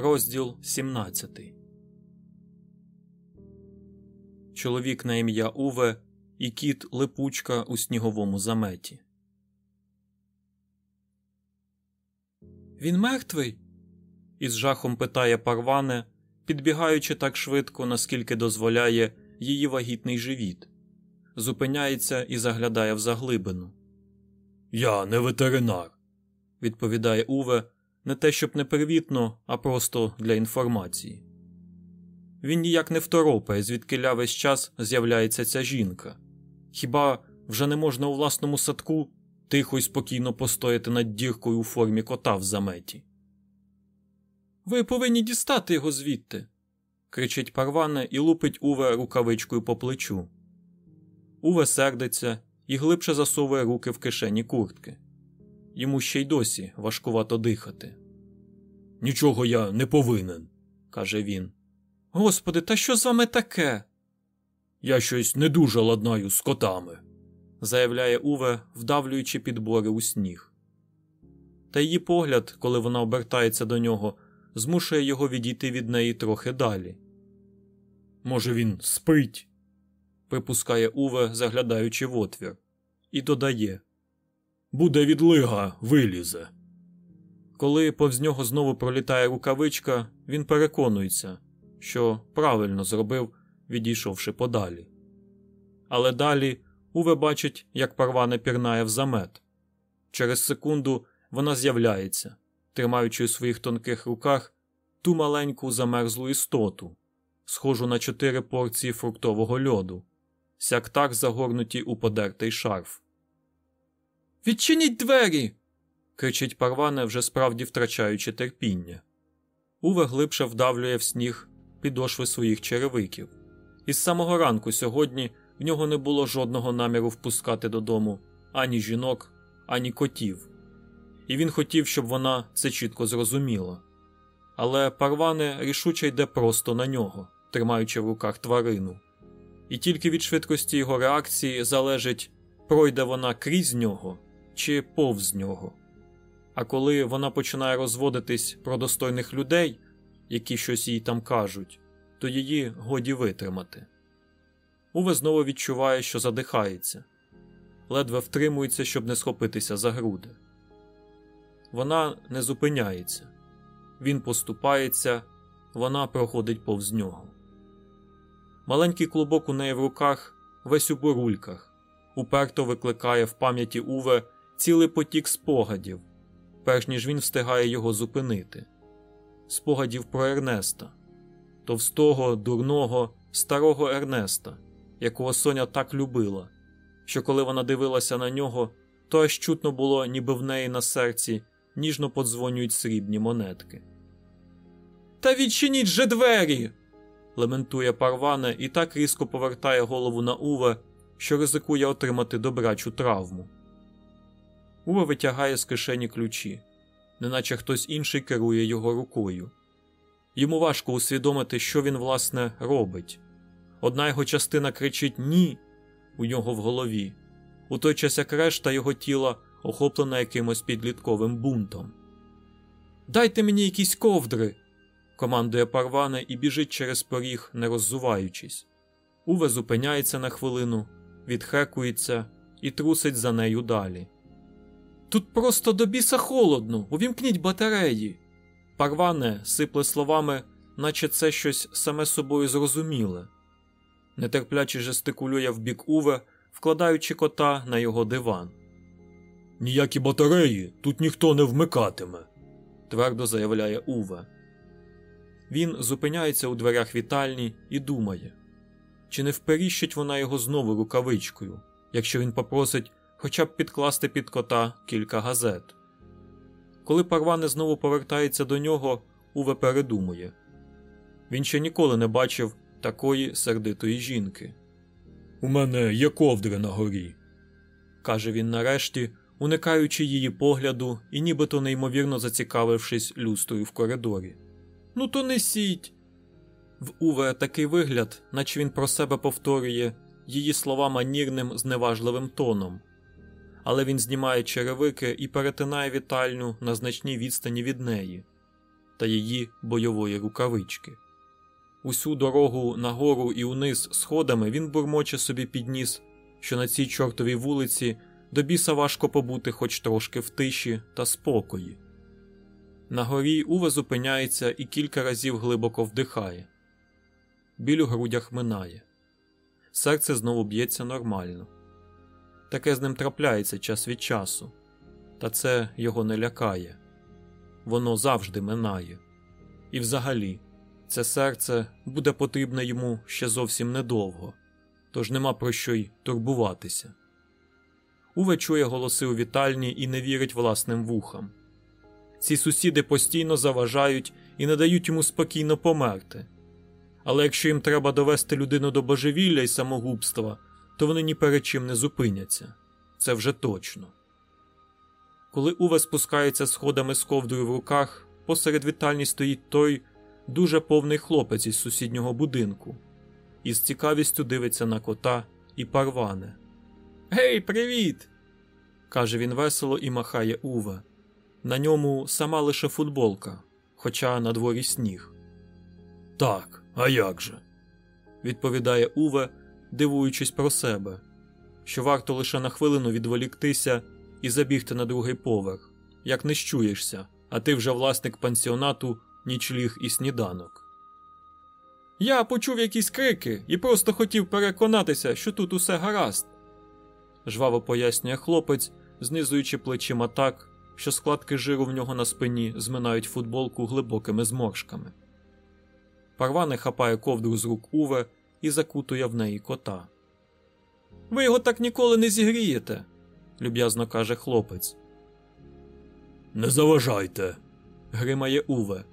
Розділ 17 Чоловік на ім'я Уве і кіт липучка у сніговому заметі. Він мертвий? із жахом питає парване, підбігаючи так швидко, наскільки дозволяє її вагітний живіт. Зупиняється і заглядає в заглибину. Я не ветеринар, відповідає Уве, не те щоб непривітно, а просто для інформації. Він ніяк не второпає, звідки весь час з'являється ця жінка. Хіба вже не можна у власному садку тихо й спокійно постояти над діркою у формі кота в заметі? Ви повинні дістати його звідти. кричить парване і лупить Уве рукавичкою по плечу. Уве сердиться і глибше засовує руки в кишені куртки. Йому ще й досі важкувато дихати. Нічого я не повинен, каже він. Господи, та що з вами таке? Я щось не дуже ладнаю з котами, заявляє Уве, вдавлюючи підбори у сніг. Та її погляд, коли вона обертається до нього, змушує його відійти від неї трохи далі. Може, він спить, припускає Уве, заглядаючи в отвір, і додає Буде відлига, вилізе. Коли повз нього знову пролітає рукавичка, він переконується, що правильно зробив, відійшовши подалі. Але далі Уве бачить, як парване пірнає в замет. Через секунду вона з'являється, тримаючи у своїх тонких руках ту маленьку замерзлу істоту, схожу на чотири порції фруктового льоду, сяк так загорнуті у подертий шарф. Відчиніть двері. Кричить парване, вже справді втрачаючи терпіння. Уве глибше вдавлює в сніг підошви своїх черевиків. Із самого ранку сьогодні в нього не було жодного наміру впускати додому ані жінок, ані котів, і він хотів, щоб вона це чітко зрозуміла. Але парване рішуче йде просто на нього, тримаючи в руках тварину. І тільки від швидкості його реакції залежить, пройде вона крізь нього чи повз нього. А коли вона починає розводитись про достойних людей, які щось їй там кажуть, то її годі витримати. Уве знову відчуває, що задихається, ледве втримується, щоб не схопитися за груди. Вона не зупиняється, він поступається, вона проходить повз нього. Маленький клубок у неї в руках, весь у бурульках, уперто викликає в пам'яті Уве цілий потік спогадів, перш ніж він встигає його зупинити. Спогадів про Ернеста, товстого, дурного, старого Ернеста, якого Соня так любила, що коли вона дивилася на нього, то аж чутно було, ніби в неї на серці ніжно подзвонюють срібні монетки. Та відчиніть же двері. лементує парване і так різко повертає голову на Уве, що ризикує отримати добрачу травму. Уве витягає з кишені ключі, неначе хтось інший керує його рукою. Йому важко усвідомити, що він, власне, робить. Одна його частина кричить Ні у нього в голові, у той час як решта його тіла охоплена якимось підлітковим бунтом. Дайте мені якісь ковдри. командує парване і біжить через поріг, не роззуваючись. Уве зупиняється на хвилину, відхекується і трусить за нею далі. Тут просто до біса холодно, увімкніть батареї. Парване сипле словами, наче це щось саме собою зрозуміле. Нетерпляче жестикулює в бік Уве, вкладаючи кота на його диван. Ніякі батареї тут ніхто не вмикатиме, твердо заявляє Уве. Він зупиняється у дверях вітальні і думає, чи не вперіщить вона його знову рукавичкою, якщо він попросить хоча б підкласти під кота кілька газет. Коли парване знову повертається до нього, Уве передумує він ще ніколи не бачив такої сердитої жінки. У мене є ковдри на горі, каже він нарешті, уникаючи її погляду і нібито неймовірно зацікавившись люстрою в коридорі. Ну, то несіть. В Уве такий вигляд, наче він про себе повторює її слова манірним, зневажливим тоном, але він знімає черевики і перетинає вітальню на значній відстані від неї. та її бойової рукавички. Усю дорогу нагору і униз сходами він бурмоче собі підніс, що на цій чортовій вулиці до біса важко побути хоч трошки в тиші та спокої. На горі Уве зупиняється і кілька разів глибоко вдихає. Біль у грудях минає. Серце знову б'ється нормально. Таке з ним трапляється час від часу, та це його не лякає. Воно завжди минає. І взагалі, це серце буде потрібне йому ще зовсім недовго, тож нема про що й турбуватися. Уве чує голоси у вітальні і не вірить власним вухам. Ці сусіди постійно заважають і не дають йому спокійно померти. Але якщо їм треба довести людину до божевілля і самогубства, то вони ні перед чим не зупиняться. Це вже точно. Коли Уве спускається сходами з ковдрою в руках, посеред вітальні стоїть той дуже повний хлопець із сусіднього будинку і з цікавістю дивиться на кота і парване. Гей, привіт! каже він весело і махає Уве. На ньому сама лише футболка, хоча на дворі сніг. Так, а як же? відповідає Уве, дивуючись про себе, що варто лише на хвилину відволіктися і забігти на другий поверх, як не щуєшся, а ти вже власник пансіонату, нічліг і сніданок. Я почув якісь крики і просто хотів переконатися, що тут усе гаразд, жваво пояснює хлопець, знизуючи плечима так, що складки жиру в нього на спині зминають футболку глибокими зморшками. Парване хапає ковдру з рук Уве і закутує в неї кота. Ви його так ніколи не зігрієте, люб'язно каже хлопець. Не заважайте. Гримає Уве,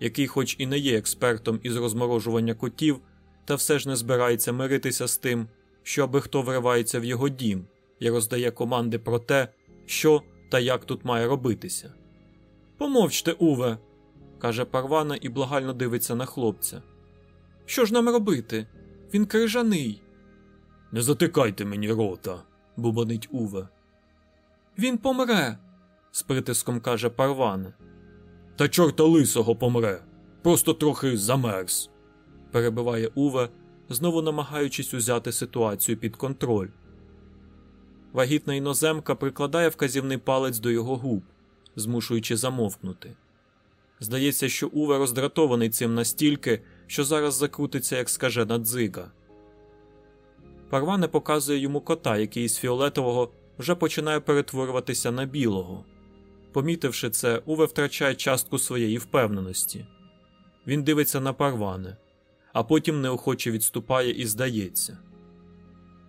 який, хоч і не є експертом із розморожування котів, та все ж не збирається миритися з тим, що аби хто вривається в його дім і роздає команди про те, що та як тут має робитися. Помовчте, Уве, каже Парвана і благально дивиться на хлопця. Що ж нам робити? Він крижаний. Не затикайте мені рота, бубонить Уве. Він помре, з притиском каже Парване. Та чорта лисого помре. Просто трохи замерз. перебиває Уве, знову намагаючись узяти ситуацію під контроль. Вагітна іноземка прикладає вказівний палець до його губ, змушуючи замовкнути. Здається, що Уве роздратований цим настільки, що зараз закрутиться, як скажена дзига. Парване показує йому кота, який з фіолетового вже починає перетворюватися на білого. Помітивши це, Уве втрачає частку своєї впевненості. Він дивиться на парване, а потім неохоче відступає і здається.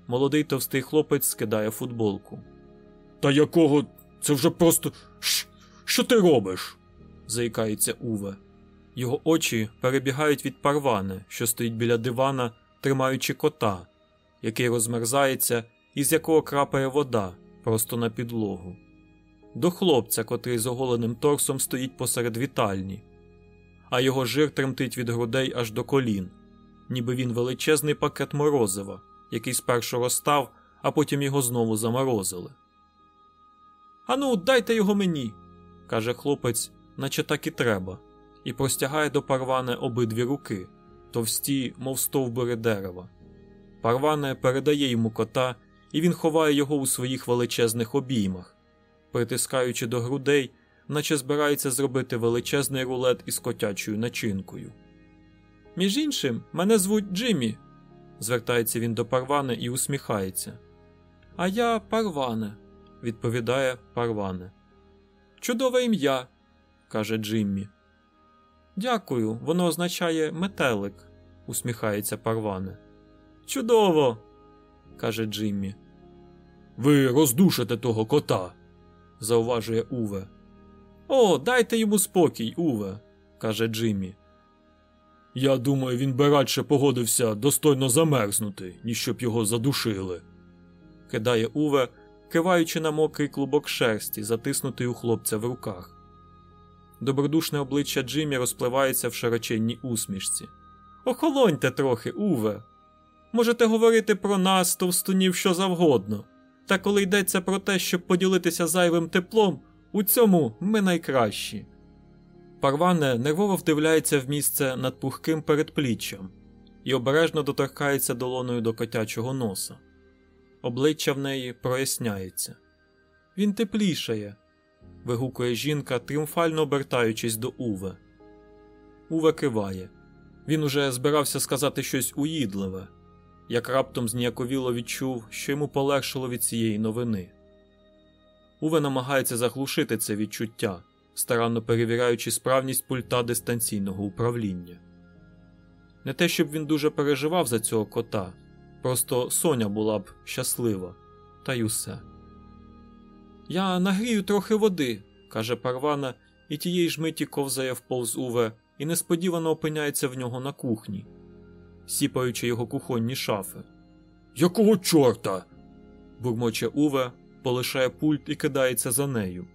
Молодий товстий хлопець скидає футболку. Та якого це вже просто. Що ти робиш? заїкається Уве. Його очі перебігають від парване, що стоїть біля дивана, тримаючи кота, який розмерзається і з якого крапає вода просто на підлогу. До хлопця, котрий з оголеним торсом стоїть посеред вітальні, а його жир тремтить від грудей аж до колін, ніби він величезний пакет морозива, який спершу розстав, а потім його знову заморозили. Ану, дайте його мені, каже хлопець, наче так і треба, і простягає до парване обидві руки, товсті, мов стовбури дерева. Парване передає йому кота, і він ховає його у своїх величезних обіймах, притискаючи до грудей, наче збирається зробити величезний рулет із котячою начинкою. Між іншим, мене звуть Джиммі, звертається він до парване і усміхається. А я парване, відповідає парване. Чудове ім'я, каже Джиммі. Дякую, воно означає метелик, усміхається парване. Чудово, каже Джиммі. Ви роздушите того кота, зауважує Уве. О, дайте йому спокій, Уве, каже Джиммі. Я думаю, він би радше погодився достойно замерзнути, ніж щоб його задушили. кидає Уве, киваючи на мокрий клубок шерсті, затиснутий у хлопця в руках. Добродушне обличчя Джиммі розпливається в широченній усмішці. Охолоньте трохи, Уве. Можете говорити про нас, товстунів, що завгодно. Та коли йдеться про те, щоб поділитися зайвим теплом, у цьому ми найкращі. Парване нервово вдивляється в місце над пухким передпліччям і обережно доторкається долоною до котячого носа. Обличчя в неї проясняється. Він теплішає. Вигукує жінка, тріумфально обертаючись до Уве. Уве киває. Він уже збирався сказати щось уїдливе, як раптом зніяковіло відчув, що йому полегшило від цієї новини. Уве намагається заглушити це відчуття, старанно перевіряючи справність пульта дистанційного управління. Не те, щоб він дуже переживав за цього кота, просто Соня була б щаслива, та й усе. Я нагрію трохи води, каже Парвана, і тієї ж миті ковзає вповз Уве і несподівано опиняється в нього на кухні, сіпаючи його кухонні шафи. Якого чорта? бурмоче Уве, полишає пульт і кидається за нею.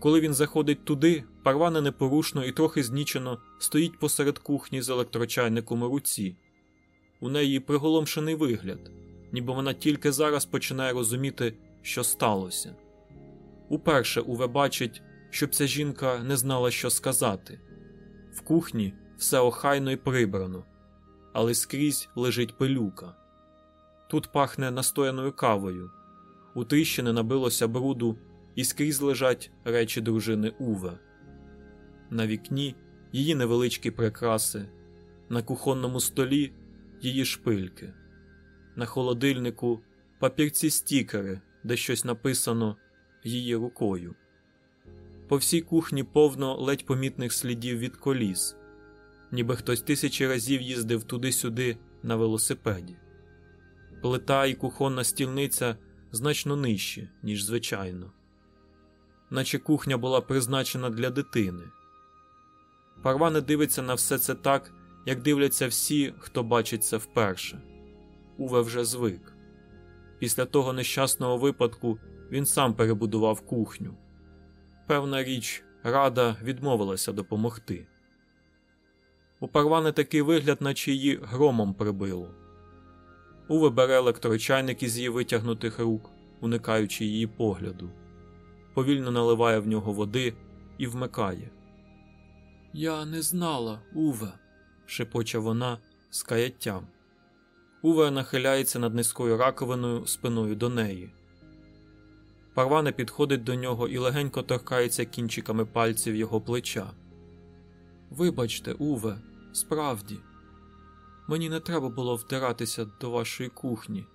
Коли він заходить туди, парвана непорушно і трохи знічено стоїть посеред кухні з електрочайником у руці. У неї приголомшений вигляд, ніби вона тільки зараз починає розуміти, що сталося. Уперше Уве бачить, щоб ця жінка не знала, що сказати. В кухні все охайно і прибрано, але скрізь лежить пилюка. Тут пахне настояною кавою, у тріщини набилося бруду і скрізь лежать речі дружини Уве. На вікні її невеличкі прикраси, на кухонному столі її шпильки, на холодильнику папірці стікери, де щось написано її рукою. По всій кухні повно ледь помітних слідів від коліс, ніби хтось тисячі разів їздив туди-сюди на велосипеді. Плита і кухонна стільниця значно нижчі, ніж звичайно, наче кухня була призначена для дитини. Парване дивиться на все це так, як дивляться всі, хто бачить це вперше. Уве вже звик. Після того нещасного випадку він сам перебудував кухню. Певна річ, рада відмовилася допомогти. У Парвани такий вигляд, наче її громом прибило. Уве бере електрочайник із її витягнутих рук, уникаючи її погляду, повільно наливає в нього води і вмикає. Я не знала, Уве, шепоче вона з каяттям. Уве нахиляється над низькою раковиною спиною до неї. Парване підходить до нього і легенько торкається кінчиками пальців його плеча. Вибачте, Уве, справді, мені не треба було втиратися до вашої кухні,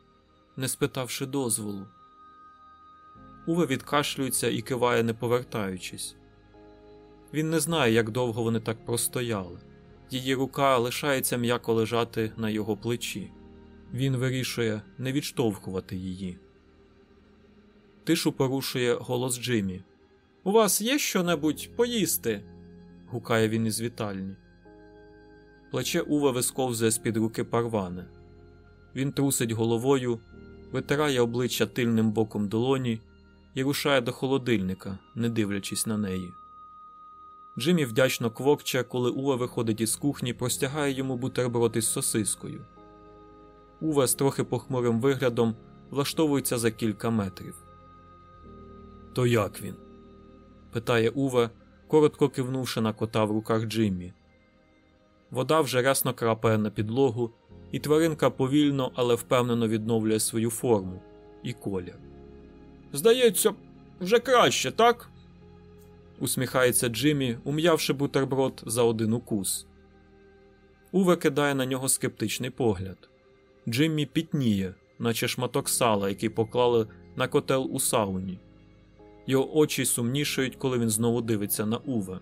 не спитавши дозволу. Уве відкашлюється і киває, не повертаючись. Він не знає, як довго вони так простояли. Її рука лишається м'яко лежати на його плечі. Він вирішує не відштовхувати її. Тишу порушує голос Джиммі. У вас є що-небудь поїсти? гукає він із вітальні. Плече Ува висковзує з під руки парване. Він трусить головою, витирає обличчя тильним боком долоні і рушає до холодильника, не дивлячись на неї. Джиммі вдячно квокче, коли Ува виходить із кухні, простягає йому бутерброд із сосискою. Ува з трохи похмурим виглядом влаштовується за кілька метрів. То як він? питає Ува, коротко кивнувши на кота в руках Джиммі. Вода вже рясно крапає на підлогу, і тваринка повільно, але впевнено відновлює свою форму і колір. Здається, вже краще, так? усміхається Джиммі, ум'явши бутерброд за один укус. Уве кидає на нього скептичний погляд. Джиммі пітніє, наче шматок сала, який поклали на котел у сауні. Його очі сумнішають, коли він знову дивиться на Уве.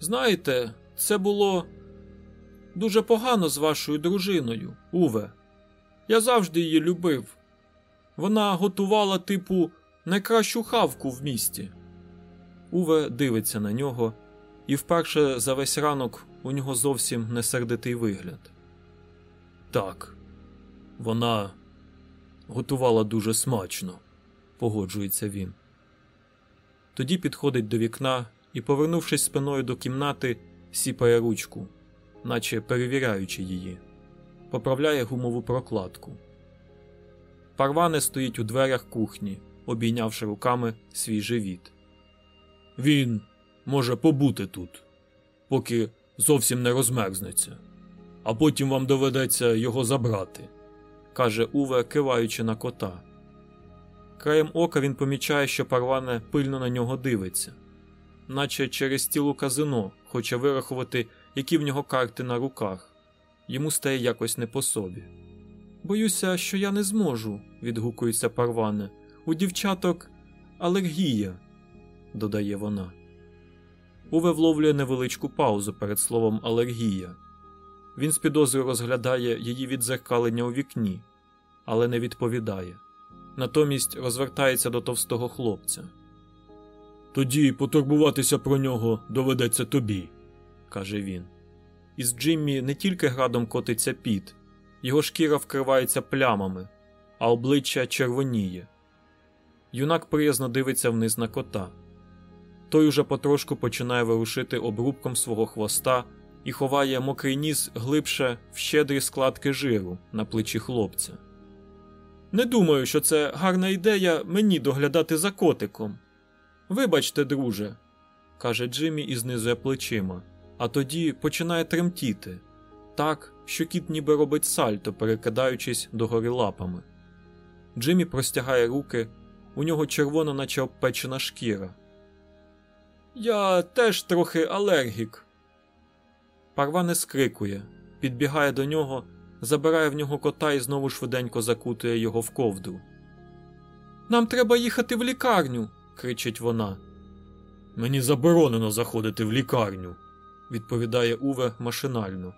Знаєте, це було дуже погано з вашою дружиною, Уве. Я завжди її любив. Вона готувала, типу, найкращу хавку в місті. Уве дивиться на нього, і вперше за весь ранок у нього зовсім не сердитий вигляд. Так, вона готувала дуже смачно, погоджується він. Тоді підходить до вікна і, повернувшись спиною до кімнати, сіпає ручку, наче перевіряючи її, поправляє гумову прокладку. Парване стоїть у дверях кухні, обійнявши руками свій живіт. Він може побути тут, поки зовсім не розмерзнеться, а потім вам доведеться його забрати, каже Уве, киваючи на кота. Краєм ока він помічає, що парване пильно на нього дивиться, наче через стілу казино хоче вирахувати, які в нього карти на руках. Йому стає якось не по собі. Боюся, що я не зможу, відгукується парване. У дівчаток алергія, додає вона. Уве вловлює невеличку паузу перед словом алергія. Він з підозрою розглядає її відзеркалення у вікні, але не відповідає. Натомість розвертається до товстого хлопця. Тоді потурбуватися про нього доведеться тобі, каже він. Із Джиммі не тільки градом котиться піт, його шкіра вкривається плямами, а обличчя червоніє. Юнак приязно дивиться вниз на кота. Той уже потрошку починає вирушити обрубком свого хвоста і ховає мокрий ніс глибше в щедрі складки жиру на плечі хлопця. Не думаю, що це гарна ідея мені доглядати за котиком. Вибачте, друже, каже Джиммі і знизує плечима, а тоді починає тремтіти так, що кіт ніби робить сальто, перекидаючись догори лапами. Джиммі простягає руки, у нього червона, наче обпечена шкіра. Я теж трохи алергік. Парва не скрикує, підбігає до нього, забирає в нього кота і знову швиденько закутує його в ковдру. Нам треба їхати в лікарню, кричить вона. Мені заборонено заходити в лікарню, відповідає Уве машинально.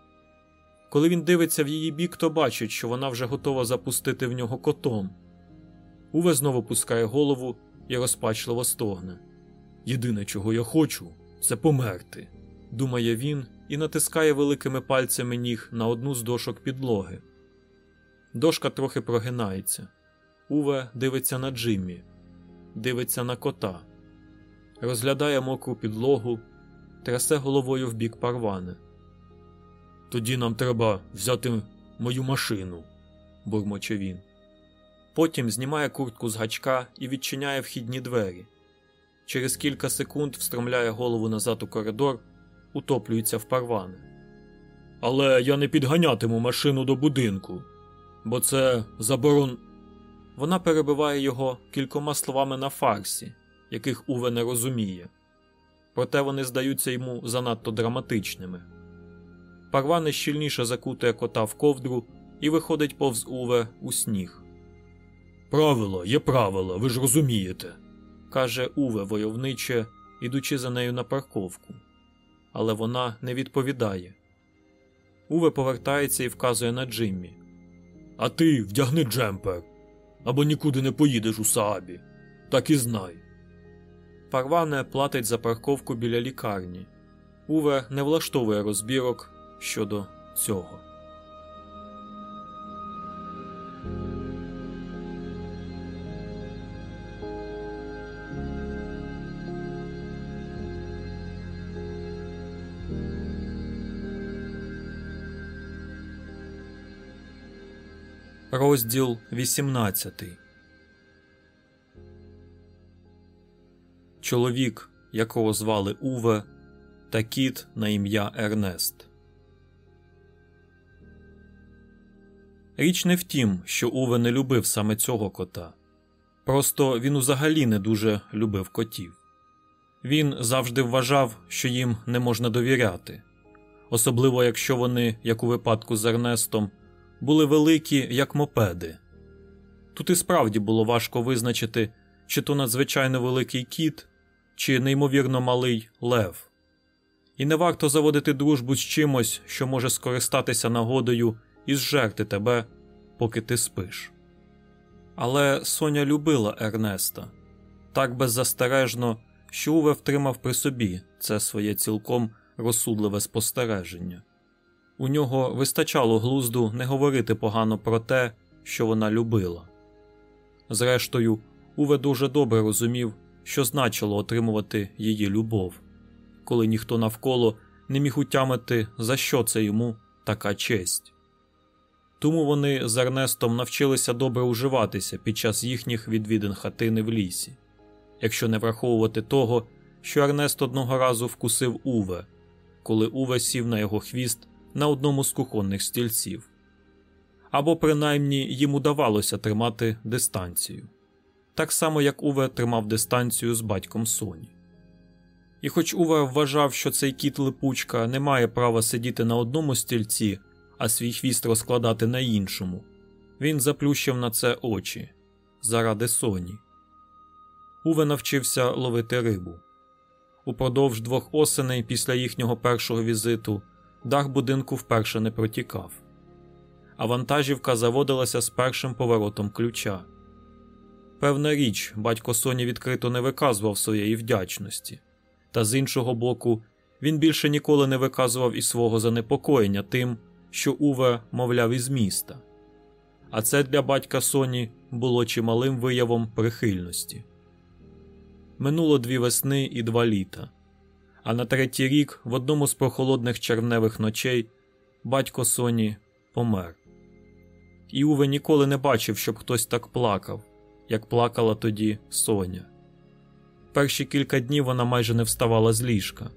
Коли він дивиться в її бік, то бачить, що вона вже готова запустити в нього котом. Уве знову пускає голову і розпачливо стогне. Єдине, чого я хочу, це померти, думає він і натискає великими пальцями ніг на одну з дошок підлоги. Дошка трохи прогинається. Уве дивиться на Джиммі, дивиться на кота, розглядає мокру підлогу, трясе головою в бік парвани. Тоді нам треба взяти мою машину, бурмоче він. Потім знімає куртку з гачка і відчиняє вхідні двері. Через кілька секунд встромляє голову назад у коридор, утоплюється в парвани. Але я не підганятиму машину до будинку, бо це заборон. Вона перебиває його кількома словами на фарсі, яких Уве не розуміє, проте вони здаються йому занадто драматичними. Парвани щільніше закутує кота в ковдру і виходить повз Уве у сніг. Правило є правило, ви ж розумієте, каже Уве войовниче, ідучи за нею на парковку. Але вона не відповідає. Уве повертається і вказує на Джиммі. А ти вдягни джемпер, або нікуди не поїдеш у Саабі. Так і знай. Парване платить за парковку біля лікарні. Уве не влаштовує розбірок щодо цього. Розділ 18 Чоловік, якого звали Уве, та кіт на ім'я Ернест. Річ не в тім, що Уве не любив саме цього кота. Просто він взагалі не дуже любив котів. Він завжди вважав, що їм не можна довіряти, особливо якщо вони, як у випадку з Ернестом, були великі, як мопеди. Тут і справді було важко визначити, чи то надзвичайно великий кіт, чи неймовірно малий лев. І не варто заводити дружбу з чимось, що може скористатися нагодою і зжерти тебе, поки ти спиш. Але Соня любила Ернеста так беззастережно, що Уве втримав при собі це своє цілком розсудливе спостереження. У нього вистачало глузду не говорити погано про те, що вона любила. Зрештою, Уве дуже добре розумів, що значило отримувати її любов, коли ніхто навколо не міг утямити, за що це йому така честь. Тому вони з Ернестом навчилися добре уживатися під час їхніх відвідин хатини в лісі, якщо не враховувати того, що Ернест одного разу вкусив Уве, коли Уве сів на його хвіст на одному з кухонних стільців. Або принаймні їм удавалося тримати дистанцію, так само як Уве тримав дистанцію з батьком Соні. І хоч Уве вважав, що цей кіт липучка не має права сидіти на одному стільці, а свій хвіст розкладати на іншому, він заплющив на це очі заради Соні. Уве навчився ловити рибу. Упродовж двох осеней після їхнього першого візиту дах будинку вперше не протікав, а вантажівка заводилася з першим поворотом ключа. Певна річ, батько Соні відкрито не виказував своєї вдячності, та з іншого боку, він більше ніколи не виказував і свого занепокоєння тим, що Уве мовляв із міста. А це для батька Соні було чималим виявом прихильності. Минуло дві весни і два літа. А на третій рік, в одному з прохолодних червневих ночей, батько Соні помер. І Уве ніколи не бачив, щоб хтось так плакав, як плакала тоді Соня. Перші кілька днів вона майже не вставала з ліжка.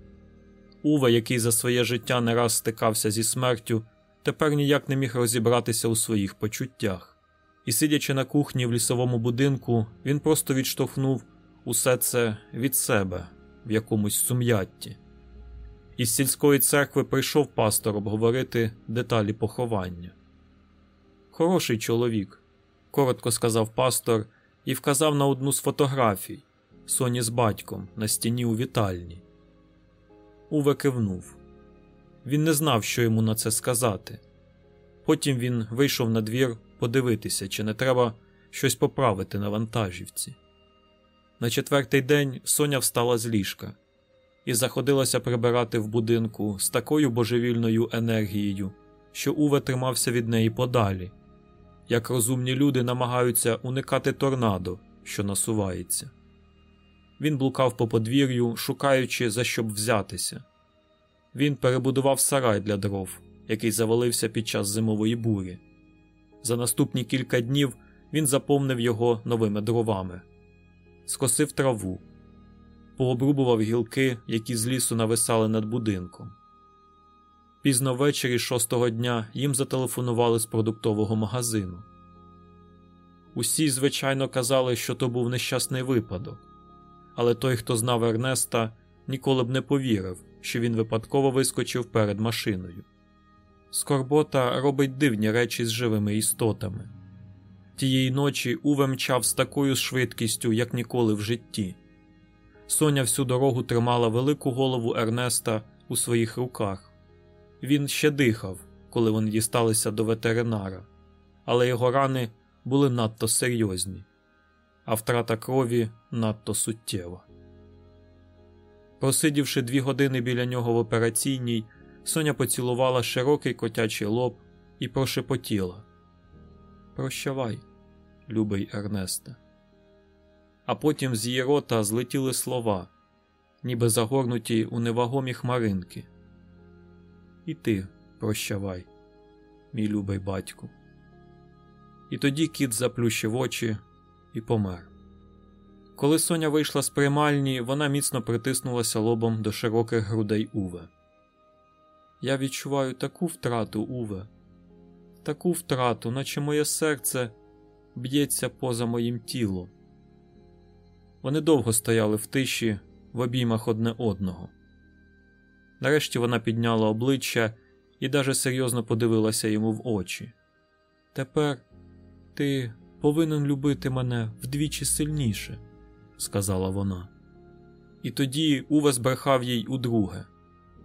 Уве, який за своє життя не раз стикався зі смертю, тепер ніяк не міг розібратися у своїх почуттях. І, сидячи на кухні в лісовому будинку, він просто відштовхнув усе це від себе в якомусь сум'ятті. Із сільської церкви прийшов пастор обговорити деталі поховання. Хороший чоловік, коротко сказав пастор і вказав на одну з фотографій Соні з батьком на стіні у вітальні. Уве кивнув. Він не знав, що йому на це сказати. Потім він вийшов на двір подивитися, чи не треба щось поправити на вантажівці. На четвертий день Соня встала з ліжка і заходилася прибирати в будинку з такою божевільною енергією, що Уве тримався від неї подалі, як розумні люди намагаються уникати торнадо, що насувається. Він блукав по подвір'ю, шукаючи за що б взятися. Він перебудував сарай для дров, який завалився під час зимової бурі. За наступні кілька днів він заповнив його новими дровами скосив траву, пообрубував гілки, які з лісу нависали над будинком. Пізно ввечері шостого дня їм зателефонували з продуктового магазину. Усі, звичайно, казали, що то був нещасний випадок, але той, хто знав Ернеста, ніколи б не повірив, що він випадково вискочив перед машиною. Скорбота робить дивні речі з живими істотами. Тієї ночі Уве мчав з такою швидкістю, як ніколи в житті. Соня всю дорогу тримала велику голову Ернеста у своїх руках. Він ще дихав, коли вони дісталися до ветеринара, але його рани були надто серйозні, а втрата крові надто суттєва. Просидівши дві години біля нього в операційній, Соня поцілувала широкий котячий лоб і прошепотіла. Прощавай, любий Ернесте. А потім з її рота злетіли слова, ніби загорнуті у невагомі хмаринки. І ти прощавай, мій любий батьку. І тоді кіт заплющив очі і помер. Коли Соня вийшла з приймальні, вона міцно притиснулася лобом до широких грудей Уве. Я відчуваю таку втрату, Уве, таку втрату, наче моє серце б'ється поза моїм тілом. Вони довго стояли в тиші, в обіймах одне одного. Нарешті вона підняла обличчя і даже серйозно подивилася йому в очі. Тепер ти повинен любити мене вдвічі сильніше, сказала вона. І тоді Уве збрехав їй удруге,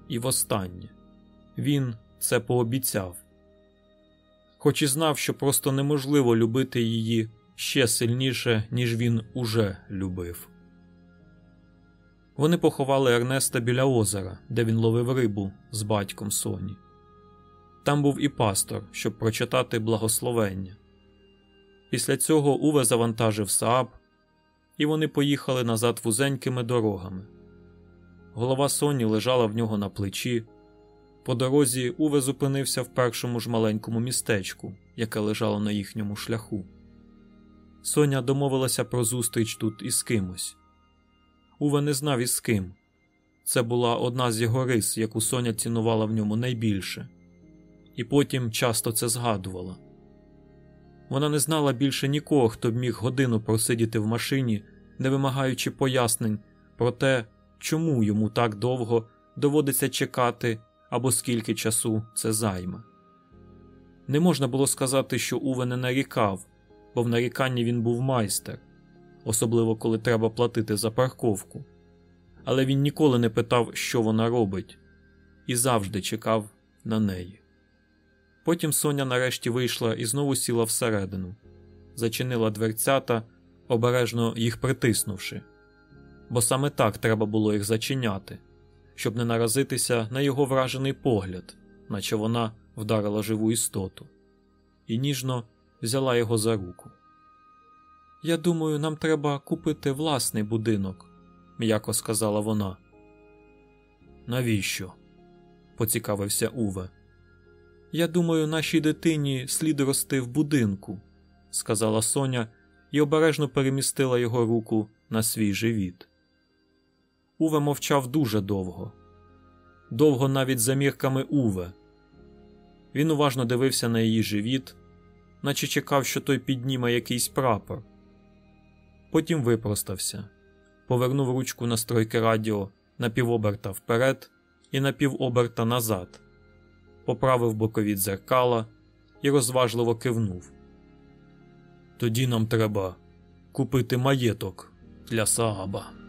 і востаннє. Він це пообіцяв хоч і знав, що просто неможливо любити її ще сильніше, ніж він уже любив. Вони поховали Ернеста біля озера, де він ловив рибу з батьком Соні. Там був і пастор, щоб прочитати благословення. Після цього Уве завантажив Сааб, і вони поїхали назад вузенькими дорогами. Голова Соні лежала в нього на плечі. По дорозі Уве зупинився в першому ж маленькому містечку, яке лежало на їхньому шляху. Соня домовилася про зустріч тут із кимось. Уве не знав із ким. Це була одна з його рис, яку Соня цінувала в ньому найбільше, і потім часто це згадувала. Вона не знала більше нікого, хто б міг годину просидіти в машині, не вимагаючи пояснень про те, чому йому так довго доводиться чекати або скільки часу це займе. Не можна було сказати, що Уве не нарікав, бо в наріканні він був майстер, особливо коли треба платити за парковку. Але він ніколи не питав, що вона робить, і завжди чекав на неї. Потім Соня нарешті вийшла і знову сіла всередину, зачинила дверцята, обережно їх притиснувши, бо саме так треба було їх зачиняти, щоб не наразитися на його вражений погляд, наче вона вдарила живу істоту, і ніжно взяла його за руку. Я думаю, нам треба купити власний будинок, м'яко сказала вона. Навіщо? поцікавився Уве. Я думаю, нашій дитині слід рости в будинку, сказала Соня і обережно перемістила його руку на свій живіт. Уве мовчав дуже довго, довго навіть за мірками Уве. Він уважно дивився на її живіт, наче чекав, що той підніме якийсь прапор. Потім випростався, повернув ручку настройки радіо на півоберта вперед і на півоберта назад, поправив бокові дзеркала і розважливо кивнув. Тоді нам треба купити маєток для Сааба.